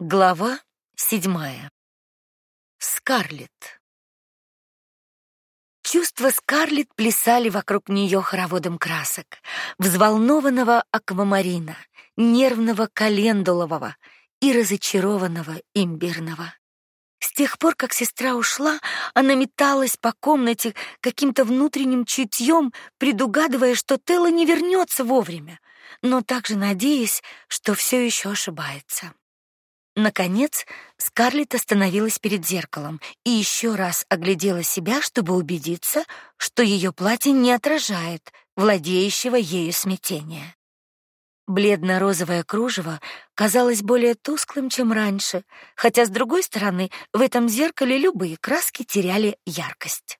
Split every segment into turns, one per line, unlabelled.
Глава седьмая. Скарлетт. Чувства Скарлетт плясали вокруг нее хороводом красок: взволнованного аквамарина, нервного календулового и разочарованного имбирного. С тех пор, как сестра ушла, она металась по комнате каким-то внутренним чутьем, предугадывая, что Телла не вернется вовремя, но также надеясь, что все еще ошибается. Наконец, Скарлетт остановилась перед зеркалом и еще раз оглядела себя, чтобы убедиться, что ее платье не отражает владеющего ею смятения. Бледно-розовое кружево казалось более тусклым, чем раньше, хотя с другой стороны, в этом зеркале любые краски теряли яркость.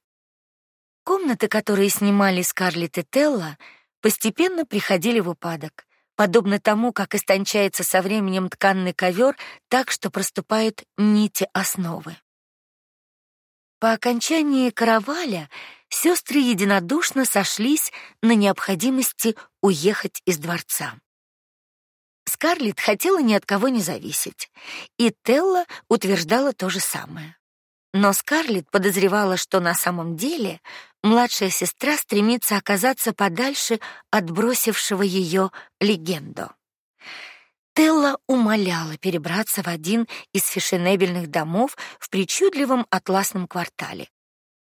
Комнаты, которые снимали Скарлетт и Телла, постепенно приходили в упадок подобно тому, как истончается со временем тканный ковер, так что проступают нити основы. По окончании караваля сестры единодушно сошлись на необходимости уехать из дворца. Скарлетт хотела ни от кого не зависеть, и Телла утверждала то же самое. Но Скарлетт подозревала, что на самом деле младшая сестра стремится оказаться подальше от бросившего ее легенду. Телла умоляла перебраться в один из фешенебельных домов в причудливом атласном квартале.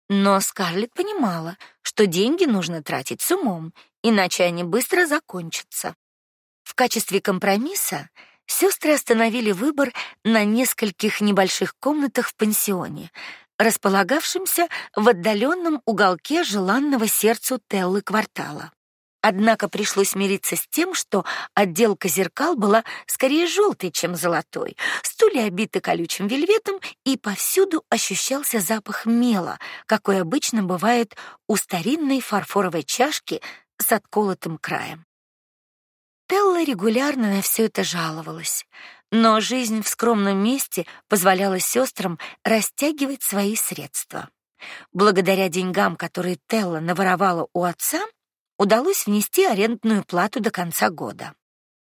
Но Скарлетт понимала, что деньги нужно тратить с умом, иначе они быстро закончатся. В качестве компромисса сестры остановили выбор на нескольких небольших комнатах в пансионе, располагавшемся в отдаленном уголке желанного сердцу Теллы квартала. Однако пришлось мириться с тем, что отделка зеркал была скорее желтой, чем золотой. Стулья обиты колючим вельветом, и повсюду ощущался запах мела, какой обычно бывает у старинной фарфоровой чашки с отколотым краем. Телла регулярно на все это жаловалась, но жизнь в скромном месте позволяла сестрам растягивать свои средства. Благодаря деньгам, которые Телла наворовала у отца, удалось внести арендную плату до конца года.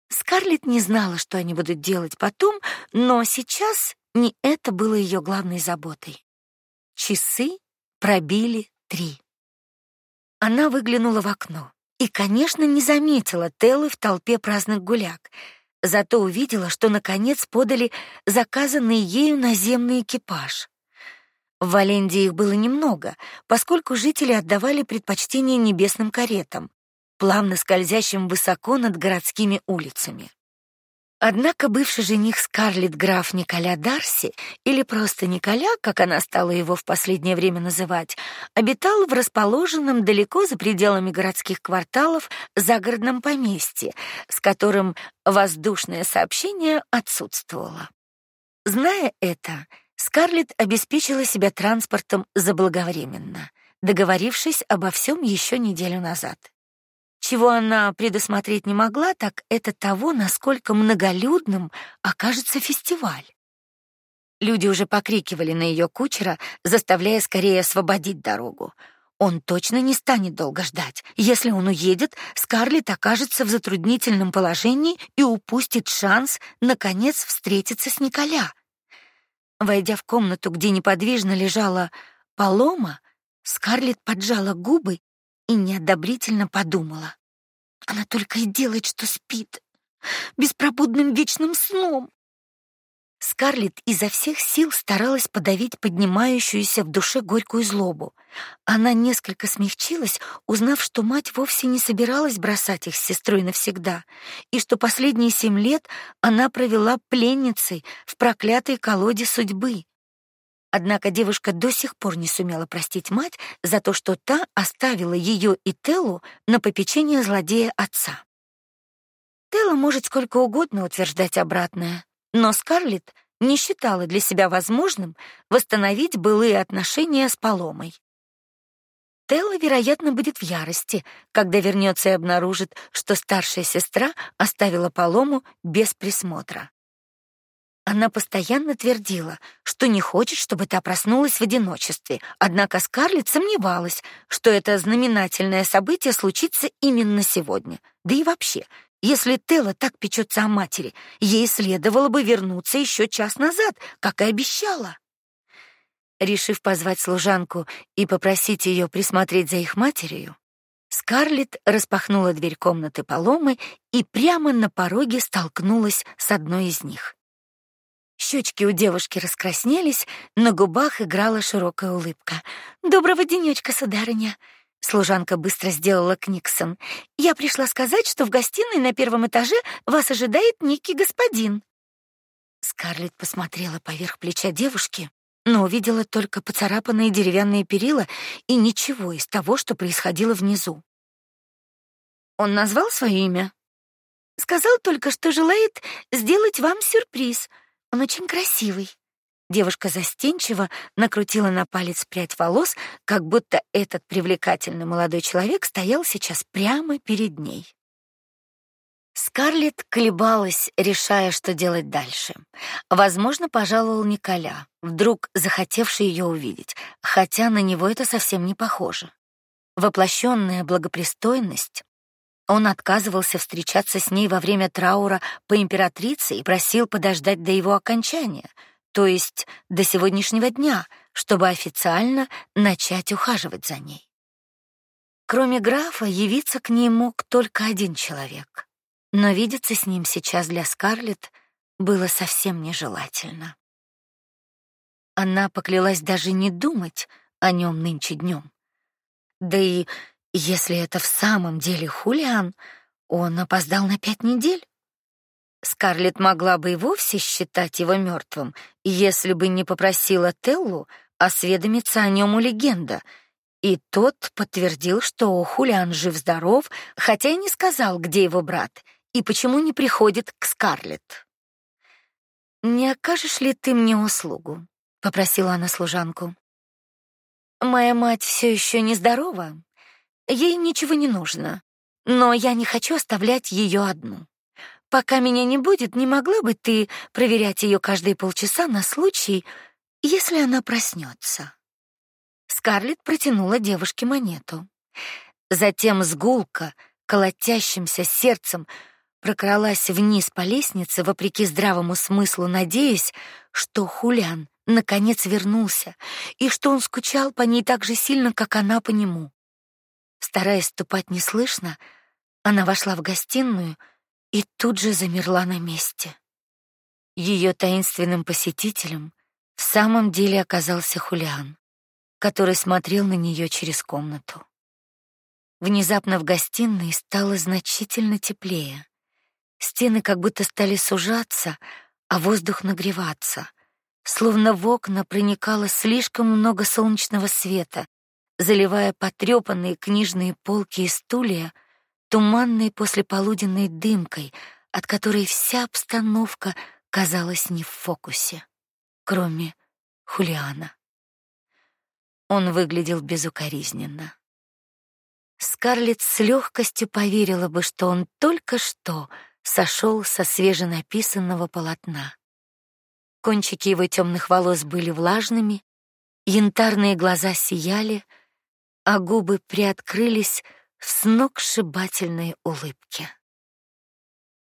Скарлетт не знала, что они будут делать потом, но сейчас не это было ее главной заботой. Часы пробили три. Она выглянула в окно и, конечно, не заметила Теллы в толпе праздных гуляк, зато увидела, что наконец подали заказанный ею наземный экипаж. В Валендии их было немного, поскольку жители отдавали предпочтение небесным каретам, плавно скользящим высоко над городскими улицами. Однако бывший жених Скарлетт граф Николя Дарси, или просто Николя, как она стала его в последнее время называть, обитал в расположенном далеко за пределами городских кварталов загородном поместье, с которым воздушное сообщение отсутствовало. Зная это, Скарлетт обеспечила себя транспортом заблаговременно, договорившись обо всем еще неделю назад. Чего она предусмотреть не могла, так это того, насколько многолюдным окажется фестиваль. Люди уже покрикивали на ее кучера, заставляя скорее освободить дорогу. Он точно не станет долго ждать. Если он уедет, Скарлетт окажется в затруднительном положении и упустит шанс наконец встретиться с Николя. Войдя в комнату, где неподвижно лежала Палома, Скарлетт поджала губы и неодобрительно подумала. Она только и делает, что спит, беспробудным вечным сном. Скарлетт изо всех сил старалась подавить поднимающуюся в душе горькую злобу. Она несколько смягчилась, узнав, что мать вовсе не собиралась бросать их с сестрой навсегда, и что последние семь лет она провела пленницей в проклятой колоде судьбы. Однако девушка до сих пор не сумела простить мать за то, что та оставила ее и Телу на попечение злодея отца. Телла может сколько угодно утверждать обратное, но Скарлетт не считала для себя возможным восстановить былые отношения с Поломой. Телла, вероятно, будет в ярости, когда вернется и обнаружит, что старшая сестра оставила Полому без присмотра. Она постоянно твердила, что не хочет, чтобы та проснулась в одиночестве. Однако Скарлетт сомневалась, что это знаменательное событие случится именно сегодня. Да и вообще, Если Телла так печется о матери, ей следовало бы вернуться еще час назад, как и обещала. Решив позвать служанку и попросить ее присмотреть за их матерью, Скарлетт распахнула дверь комнаты Паломы и прямо на пороге столкнулась с одной из них. Щечки у девушки раскраснелись, на губах играла широкая улыбка. Доброго денечка, сударыня. Служанка быстро сделала книксон. Я пришла сказать, что в гостиной на первом этаже вас ожидает некий господин. Скарлетт посмотрела поверх плеча девушки но увидела только поцарапанные деревянные перила и ничего из того, что происходило внизу. Он назвал свое имя. Сказал только, что желает сделать вам сюрприз. Он очень красивый. Девушка застенчиво накрутила на палец прядь волос, как будто этот привлекательный молодой человек стоял сейчас прямо перед ней. Скарлетт колебалась, решая, что делать дальше. Возможно, пожаловал Николя, вдруг захотевший ее увидеть, хотя на него это совсем не похоже. Воплощенная благопристойность, он отказывался встречаться с ней во время траура по императрице и просил подождать до его окончания, то есть до сегодняшнего дня, чтобы официально начать ухаживать за ней. Кроме графа, явиться к ней мог только один человек но видеться с ним сейчас для Скарлетт было совсем нежелательно. Она поклялась даже не думать о нем нынче днем. Да и если это в самом деле Хулиан, он опоздал на пять недель. Скарлетт могла бы и вовсе считать его мертвым, если бы не попросила Теллу осведомиться о нем у легенда — и тот подтвердил, что Хулиан жив-здоров, хотя и не сказал, где его брат и почему не приходит к Скарлетт. Не окажешь ли ты мне услугу? попросила она служанку. Моя мать все еще не здорова. Ей ничего не нужно, но я не хочу оставлять ее одну. Пока меня не будет, не могла бы ты проверять ее каждые полчаса на случай, если она проснется. Скарлетт протянула девушке монету. Затем с гулко колотящимся сердцем прокралась вниз по лестнице вопреки здравому смыслу, надеясь, что Хулян наконец вернулся и что он скучал по ней так же сильно, как она по нему. Стараясь ступать неслышно, она вошла в гостиную и тут же замерла на месте. Ее таинственным посетителем в самом деле оказался Хулиан, который смотрел на нее через комнату. Внезапно в гостиной стало значительно теплее. Стены как будто стали сужаться, а воздух нагреваться, словно в окна проникало слишком много солнечного света, заливая потрепанные книжные полки и стулья туманной послеполуденной дымкой, от которой вся обстановка казалась не в фокусе, кроме Хулиана. Он выглядел безукоризненно. Скарлетт с легкостью поверила бы, что он только что сошел со свеженаписанного полотна. Кончики его темных волос были влажными, янтарные глаза сияли, а губы приоткрылись в сногсшибательной улыбке.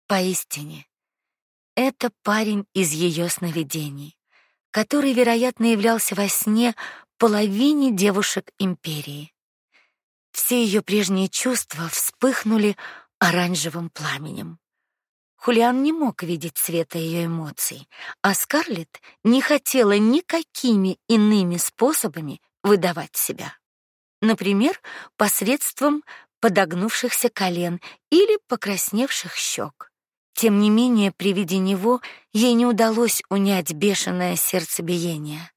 Поистине, это парень из ее сновидений, который, вероятно, являлся во сне половине девушек империи. Все ее прежние чувства вспыхнули оранжевым пламенем. Хулиан не мог видеть цвета ее эмоций, а Скарлетт не хотела никакими иными способами выдавать себя. Например, посредством подогнувшихся колен или покрасневших щек. Тем не менее, при виде него ей не удалось унять бешеное сердцебиение.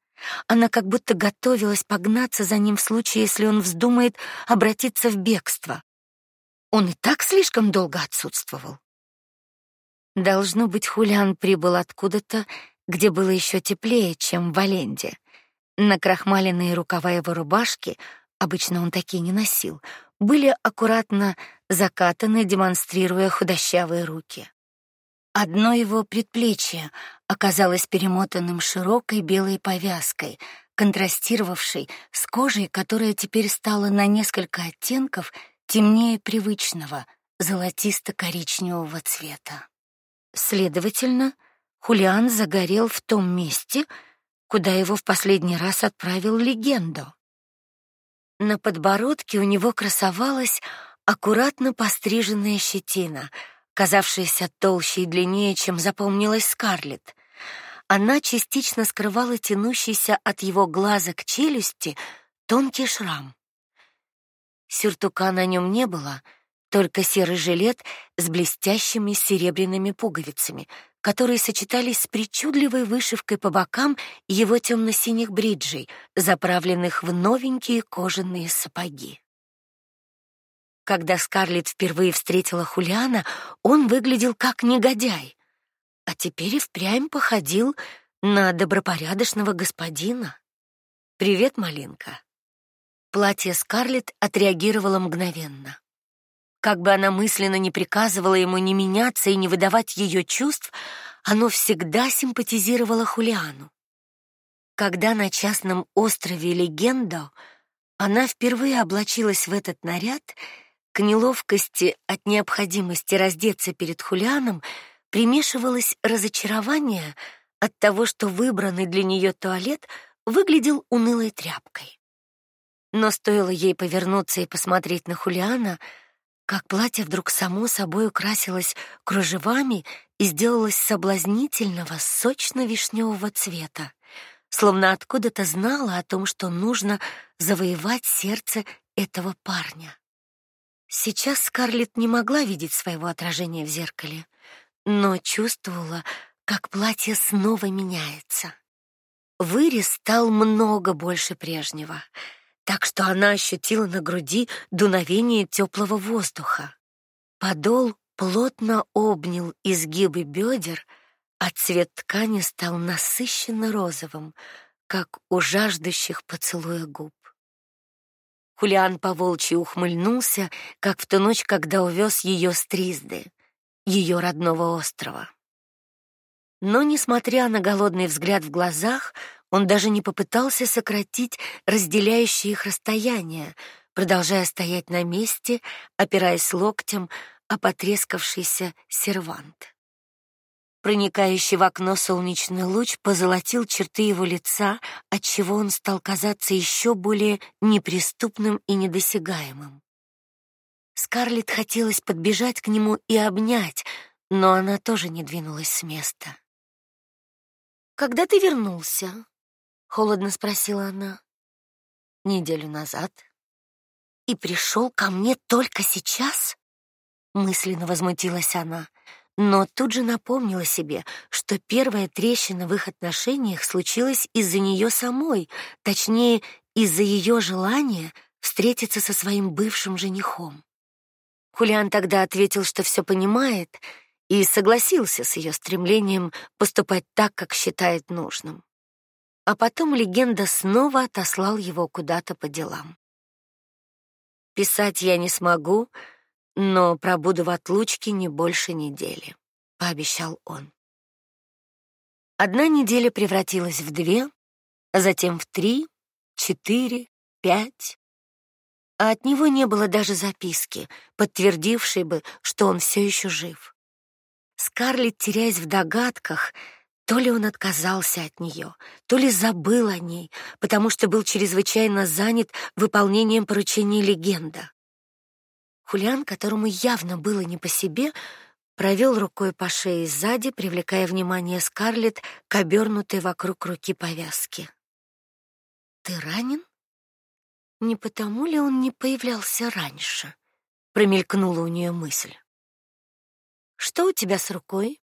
Она как будто готовилась погнаться за ним в случае, если он вздумает обратиться в бегство. Он и так слишком долго отсутствовал. Должно быть, Хулиан прибыл откуда-то, где было еще теплее, чем в Валенде. Накрахмаленные рукава его рубашки, обычно он такие не носил, были аккуратно закатаны, демонстрируя худощавые руки. Одно его предплечье оказалось перемотанным широкой белой повязкой, контрастировавшей с кожей, которая теперь стала на несколько оттенков темнее привычного, золотисто-коричневого цвета. Следовательно, Хулиан загорел в том месте, куда его в последний раз отправил легенду. На подбородке у него красовалась аккуратно постриженная щетина, казавшаяся толще и длиннее, чем запомнилась Скарлетт. Она частично скрывала тянущийся от его глаза к челюсти тонкий шрам. Сюртука на нем не было, только серый жилет с блестящими серебряными пуговицами, которые сочетались с причудливой вышивкой по бокам его темно синих бриджей, заправленных в новенькие кожаные сапоги. Когда Скарлетт впервые встретила Хулиана, он выглядел как негодяй, а теперь и впрямь походил на добропорядочного господина. Привет, малинка. Платье Скарлетт отреагировало мгновенно. Как бы она мысленно не приказывала ему не меняться и не выдавать ее чувств, оно всегда симпатизировало Хулиану. Когда на частном острове Легендо она впервые облачилась в этот наряд, к неловкости от необходимости раздеться перед Хулианом примешивалось разочарование от того, что выбранный для нее туалет выглядел унылой тряпкой. Но стоило ей повернуться и посмотреть на Хулиана, как платье вдруг само собой украсилось кружевами и сделалось соблазнительного сочно-вишневого цвета, словно откуда-то знала о том, что нужно завоевать сердце этого парня. Сейчас Скарлетт не могла видеть своего отражения в зеркале, но чувствовала, как платье снова меняется. Вырез стал много больше прежнего — так что она ощутила на груди дуновение теплого воздуха. Подол плотно обнял изгибы бедер, а цвет ткани стал насыщенно розовым, как у жаждущих поцелуя губ. Хулиан поволчьи ухмыльнулся, как в ту ночь, когда увез ее с Тризды, ее родного острова. Но несмотря на голодный взгляд в глазах, он даже не попытался сократить разделяющее их расстояние, продолжая стоять на месте, опираясь локтем о потрескавшийся сервант. Проникающий в окно солнечный луч позолотил черты его лица, отчего он стал казаться еще более неприступным и недосягаемым. Скарлетт хотелось подбежать к нему и обнять, но она тоже не двинулась с места. Когда ты вернулся? Холодно спросила она. Неделю назад. И пришел ко мне только сейчас? мысленно возмутилась она, но тут же напомнила себе, что первая трещина в их отношениях случилась из-за нее самой, точнее, из-за ее желания встретиться со своим бывшим женихом. Хулиан тогда ответил, что все понимает, и согласился с ее стремлением поступать так, как считает нужным а потом легенда снова отослал его куда-то по делам. Писать я не смогу, но пробуду в отлучке не больше недели, пообещал он. Одна неделя превратилась в две, а затем в три, четыре, пять. А от него не было даже записки, подтвердившей бы, что он все еще жив. Скарлетт, теряясь в догадках, то ли он отказался от нее, то ли забыл о ней, потому что был чрезвычайно занят выполнением поручения легенда. Хулиан, которому явно было не по себе, провел рукой по шее сзади, привлекая внимание Скарлетт к обернутой вокруг руки повязке. Ты ранен? Не потому ли он не появлялся раньше? Промелькнула у нее мысль. Что у тебя с рукой?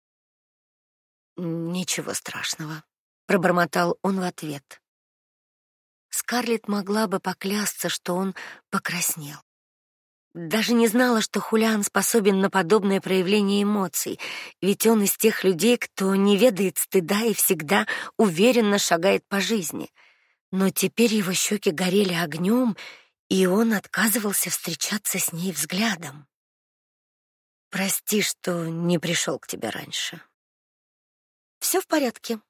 Ничего страшного, пробормотал он в ответ. Скарлетт могла бы поклясться, что он покраснел. Даже не знала, что Хулиан способен на подобное проявление эмоций, ведь он из тех людей, кто не ведает стыда и всегда уверенно шагает по жизни. Но теперь его щеки горели огнем, и он отказывался встречаться с ней взглядом. Прости, что не пришел к тебе раньше. Все в порядке,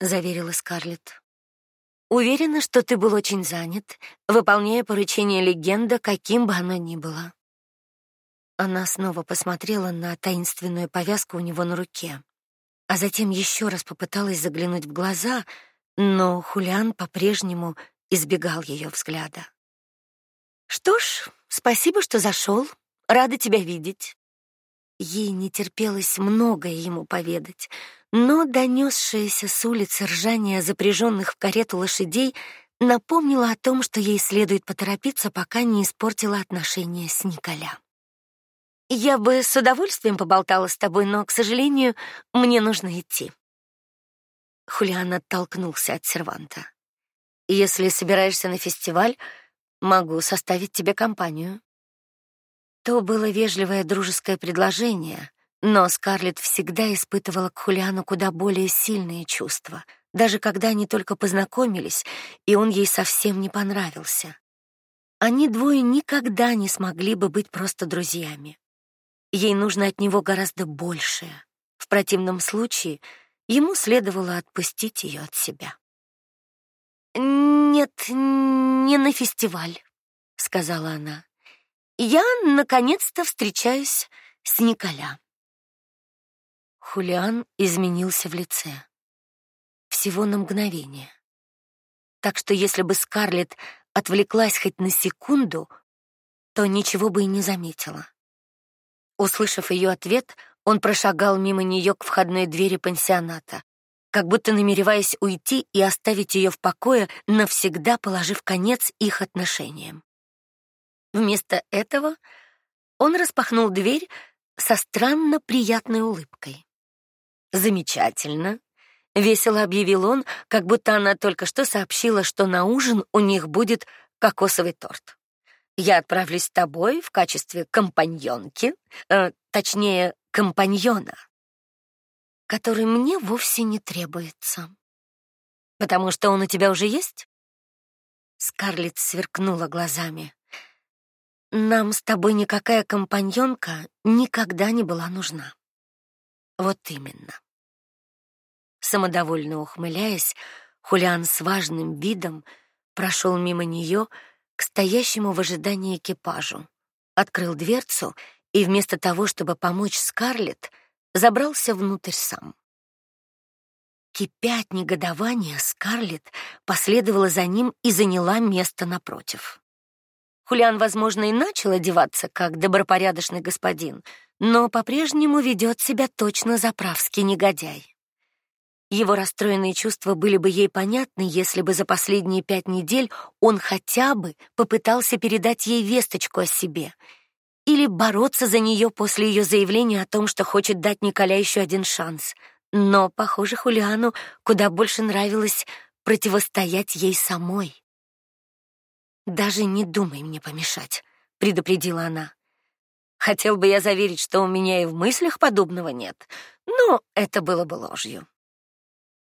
заверила Скарлетт. Уверена, что ты был очень занят, выполняя поручение легенда, каким бы оно ни было. Она снова посмотрела на таинственную повязку у него на руке, а затем еще раз попыталась заглянуть в глаза, но Хулиан по-прежнему избегал ее взгляда. Что ж, спасибо, что зашел. Рада тебя видеть. Ей не терпелось многое ему поведать, но донесшееся с улицы ржание запряженных в карету лошадей напомнило о том, что ей следует поторопиться, пока не испортила отношения с Николя. Я бы с удовольствием поболтала с тобой, но, к сожалению, мне нужно идти. Хулиан оттолкнулся от серванта. Если собираешься на фестиваль, могу составить тебе компанию. То было вежливое дружеское предложение, но Скарлетт всегда испытывала к Хулиану куда более сильные чувства, даже когда они только познакомились, и он ей совсем не понравился. Они двое никогда не смогли бы быть просто друзьями. Ей нужно от него гораздо большее. В противном случае ему следовало отпустить ее от себя. Нет, не на фестиваль, сказала она. Я наконец-то встречаюсь с Николя. Хулиан изменился в лице. Всего на мгновение. Так что если бы Скарлетт отвлеклась хоть на секунду, то ничего бы и не заметила. Услышав ее ответ, он прошагал мимо нее к входной двери пансионата, как будто намереваясь уйти и оставить ее в покое, навсегда положив конец их отношениям. Вместо этого он распахнул дверь со странно приятной улыбкой. Замечательно, весело объявил он, как будто она только что сообщила, что на ужин у них будет кокосовый торт. Я отправлюсь с тобой в качестве компаньонки, э, точнее, компаньона, который мне вовсе не требуется. Потому что он у тебя уже есть? Скарлетт сверкнула глазами. Нам с тобой никакая компаньонка никогда не была нужна. Вот именно. Самодовольно ухмыляясь, Хулиан с важным видом прошел мимо нее к стоящему в ожидании экипажу, открыл дверцу и вместо того, чтобы помочь Скарлетт, забрался внутрь сам. Кипя от негодования, Скарлетт последовала за ним и заняла место напротив. Хулиан, возможно, и начал одеваться как добропорядочный господин, но по-прежнему ведет себя точно заправский негодяй. Его расстроенные чувства были бы ей понятны, если бы за последние пять недель он хотя бы попытался передать ей весточку о себе или бороться за нее после ее заявления о том, что хочет дать Николя еще один шанс. Но, похоже, Хулиану куда больше нравилось противостоять ей самой. Даже не думай мне помешать, предупредила она. Хотел бы я заверить, что у меня и в мыслях подобного нет, но это было бы ложью.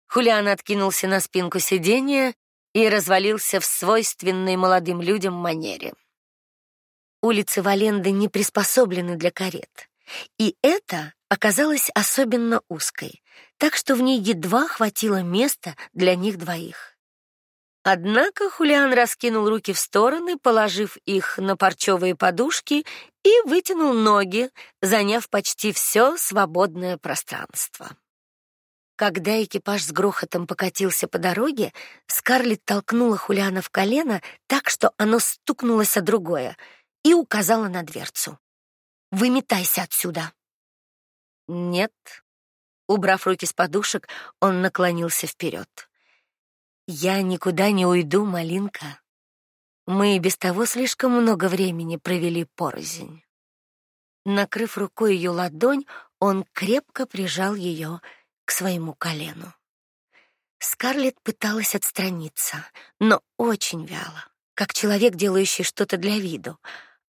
Хулиан откинулся на спинку сиденья и развалился в свойственной молодым людям манере. Улицы Валенды не приспособлены для карет, и это оказалось особенно узкой, так что в ней едва хватило места для них двоих. Однако Хулиан раскинул руки в стороны, положив их на парчевые подушки и вытянул ноги, заняв почти все свободное пространство. Когда экипаж с грохотом покатился по дороге, Скарлетт толкнула Хулиана в колено так, что оно стукнулось о другое, и указала на дверцу. Выметайся отсюда. Нет. Убрав руки с подушек, он наклонился вперед. Я никуда не уйду, малинка. Мы и без того слишком много времени провели порознь. Накрыв рукой ее ладонь, он крепко прижал ее к своему колену. Скарлетт пыталась отстраниться, но очень вяло, как человек, делающий что-то для виду,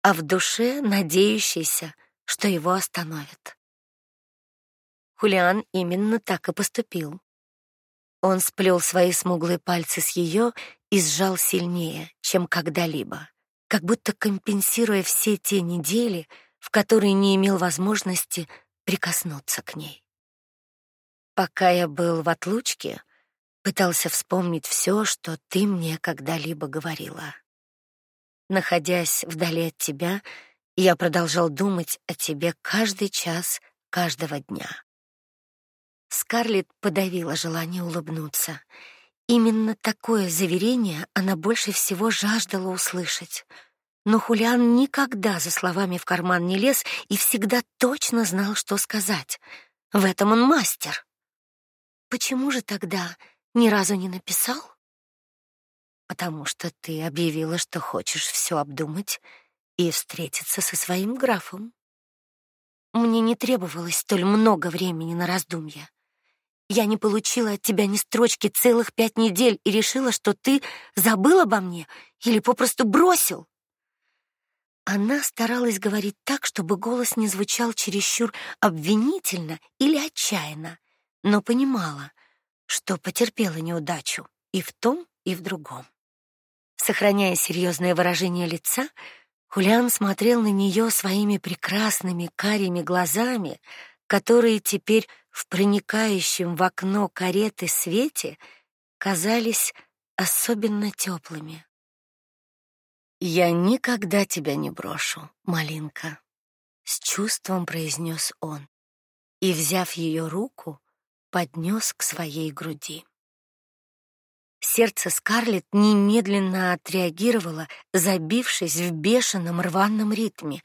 а в душе надеющийся, что его остановят. Хулиан именно так и поступил. Он сплел свои смуглые пальцы с ее и сжал сильнее, чем когда-либо, как будто компенсируя все те недели, в которые не имел возможности прикоснуться к ней. Пока я был в отлучке, пытался вспомнить все, что ты мне когда-либо говорила. Находясь вдали от тебя, Я продолжал думать о тебе каждый час каждого дня. Скарлетт подавила желание улыбнуться. Именно такое заверение она больше всего жаждала услышать. Но Хулиан никогда за словами в карман не лез и всегда точно знал, что сказать. В этом он мастер. Почему же тогда ни разу не написал? Потому что ты объявила, что хочешь все обдумать и встретиться со своим графом. Мне не требовалось столь много времени на раздумья. Я не получила от тебя ни строчки целых пять недель и решила, что ты забыл обо мне или попросту бросил. Она старалась говорить так, чтобы голос не звучал чересчур обвинительно или отчаянно, но понимала, что потерпела неудачу и в том, и в другом. Сохраняя серьезное выражение лица, Хулиан смотрел на нее своими прекрасными карими глазами, которые теперь в проникающем в окно кареты свете казались особенно теплыми. Я никогда тебя не брошу, малинка, с чувством произнес он и, взяв ее руку, поднес к своей груди. Сердце Скарлетт немедленно отреагировало, забившись в бешеном рваном ритме,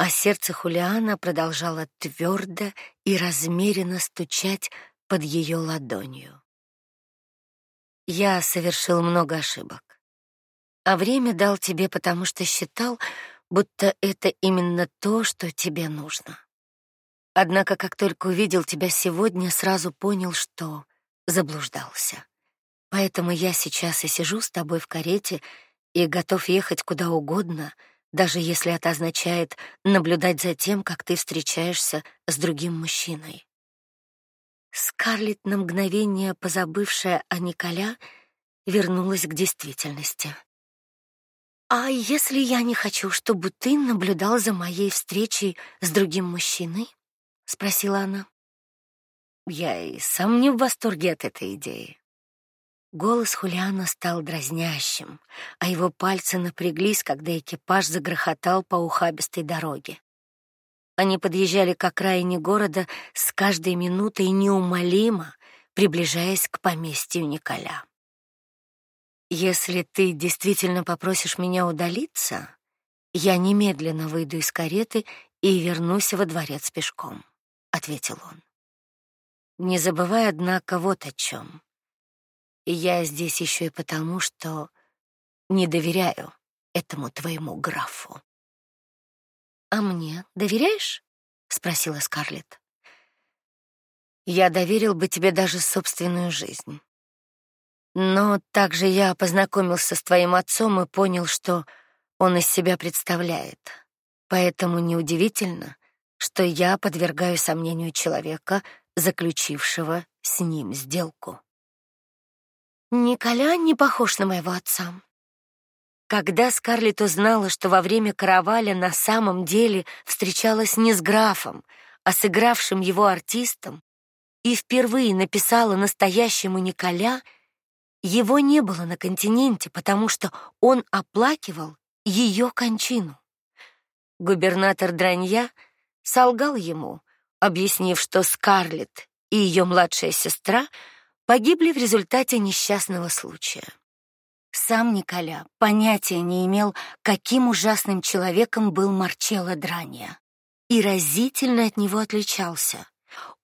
а сердце Хулиана продолжало твердо и размеренно стучать под ее ладонью. Я совершил много ошибок. А время дал тебе, потому что считал, будто это именно то, что тебе нужно. Однако, как только увидел тебя сегодня, сразу понял, что заблуждался. Поэтому я сейчас и сижу с тобой в карете и готов ехать куда угодно, даже если это означает наблюдать за тем, как ты встречаешься с другим мужчиной. Скарлетт на мгновение, позабывшая о Николя, вернулась к действительности. А если я не хочу, чтобы ты наблюдал за моей встречей с другим мужчиной? спросила она. Я и сам не в восторге от этой идеи. Голос Хулиана стал дразнящим, а его пальцы напряглись, когда экипаж загрохотал по ухабистой дороге. Они подъезжали к окраине города с каждой минутой неумолимо, приближаясь к поместью Николя. Если ты действительно попросишь меня удалиться, я немедленно выйду из кареты и вернусь во дворец пешком, ответил он. Не забывай однако вот о чем. И я здесь еще и потому, что не доверяю этому твоему графу. А мне доверяешь? спросила Скарлетт. Я доверил бы тебе даже собственную жизнь. Но также я познакомился с твоим отцом и понял, что он из себя представляет. Поэтому неудивительно, что я подвергаю сомнению человека, заключившего с ним сделку. Николя не похож на моего отца. Когда Скарлетт узнала, что во время караваля на самом деле встречалась не с графом, а с игравшим его артистом, и впервые написала настоящему Николя, его не было на континенте, потому что он оплакивал ее кончину. Губернатор Дранья солгал ему, объяснив, что Скарлетт и ее младшая сестра — погибли в результате несчастного случая. Сам Николя понятия не имел, каким ужасным человеком был Марчелло Драния, и разительно от него отличался.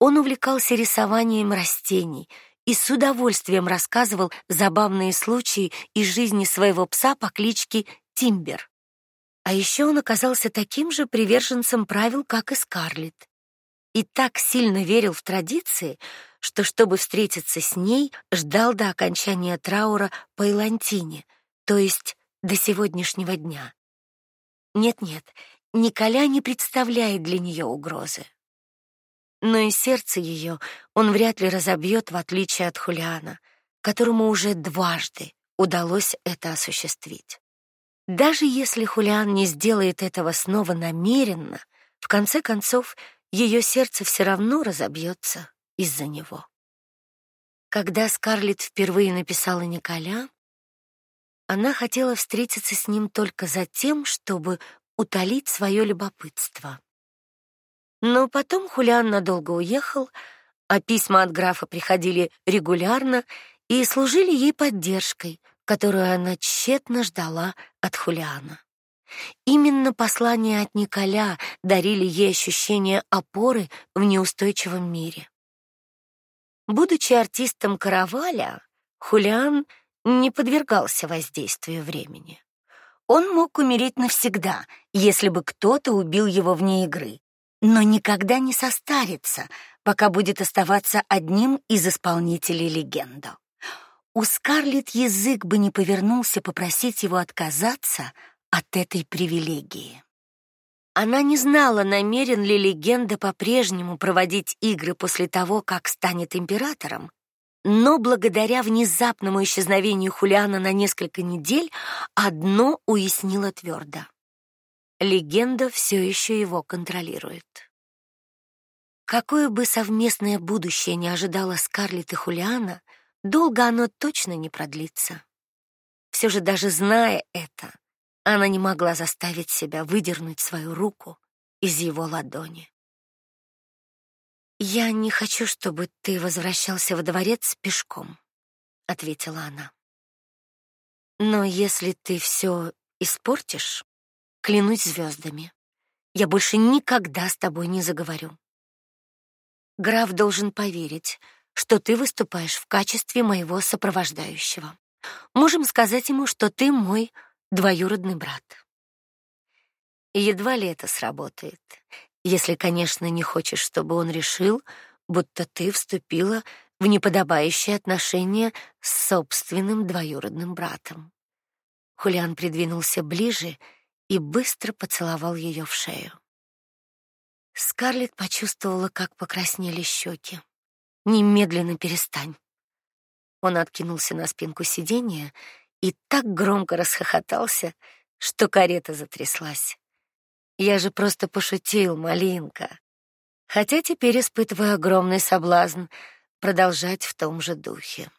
Он увлекался рисованием растений и с удовольствием рассказывал забавные случаи из жизни своего пса по кличке Тимбер. А еще он оказался таким же приверженцем правил, как и Скарлетт, и так сильно верил в традиции, что чтобы встретиться с ней, ждал до окончания траура по Илантине, то есть до сегодняшнего дня. Нет-нет, Николя не представляет для нее угрозы. Но и сердце ее он вряд ли разобьет, в отличие от Хулиана, которому уже дважды удалось это осуществить. Даже если Хулиан не сделает этого снова намеренно, в конце концов ее сердце все равно разобьется из-за него. Когда Скарлетт впервые написала Николя, она хотела встретиться с ним только за тем, чтобы утолить свое любопытство. Но потом Хулиан надолго уехал, а письма от графа приходили регулярно и служили ей поддержкой, которую она тщетно ждала от Хулиана. Именно послания от Николя дарили ей ощущение опоры в неустойчивом мире. Будучи артистом караваля, Хулиан не подвергался воздействию времени. Он мог умереть навсегда, если бы кто-то убил его вне игры, но никогда не состарится, пока будет оставаться одним из исполнителей легенды. У Скарлетт язык бы не повернулся попросить его отказаться от этой привилегии. Она не знала, намерен ли легенда по-прежнему проводить игры после того, как станет императором, но благодаря внезапному исчезновению Хулиана на несколько недель одно уяснила твердо. Легенда все еще его контролирует. Какое бы совместное будущее ни ожидало Скарлетт и Хулиана, долго оно точно не продлится. Все же даже зная это, она не могла заставить себя выдернуть свою руку из его ладони. Я не хочу, чтобы ты возвращался во дворец пешком, ответила она. Но если ты все испортишь, клянусь звездами, я больше никогда с тобой не заговорю. Граф должен поверить, что ты выступаешь в качестве моего сопровождающего. Можем сказать ему, что ты мой двоюродный брат. едва ли это сработает, если, конечно, не хочешь, чтобы он решил, будто ты вступила в неподобающие отношения с собственным двоюродным братом. Хулиан придвинулся ближе и быстро поцеловал ее в шею. Скарлетт почувствовала, как покраснели щеки. Немедленно перестань. Он откинулся на спинку сиденья и так громко расхохотался, что карета затряслась. Я же просто пошутил, малинка. Хотя теперь испытываю огромный соблазн продолжать в том же духе.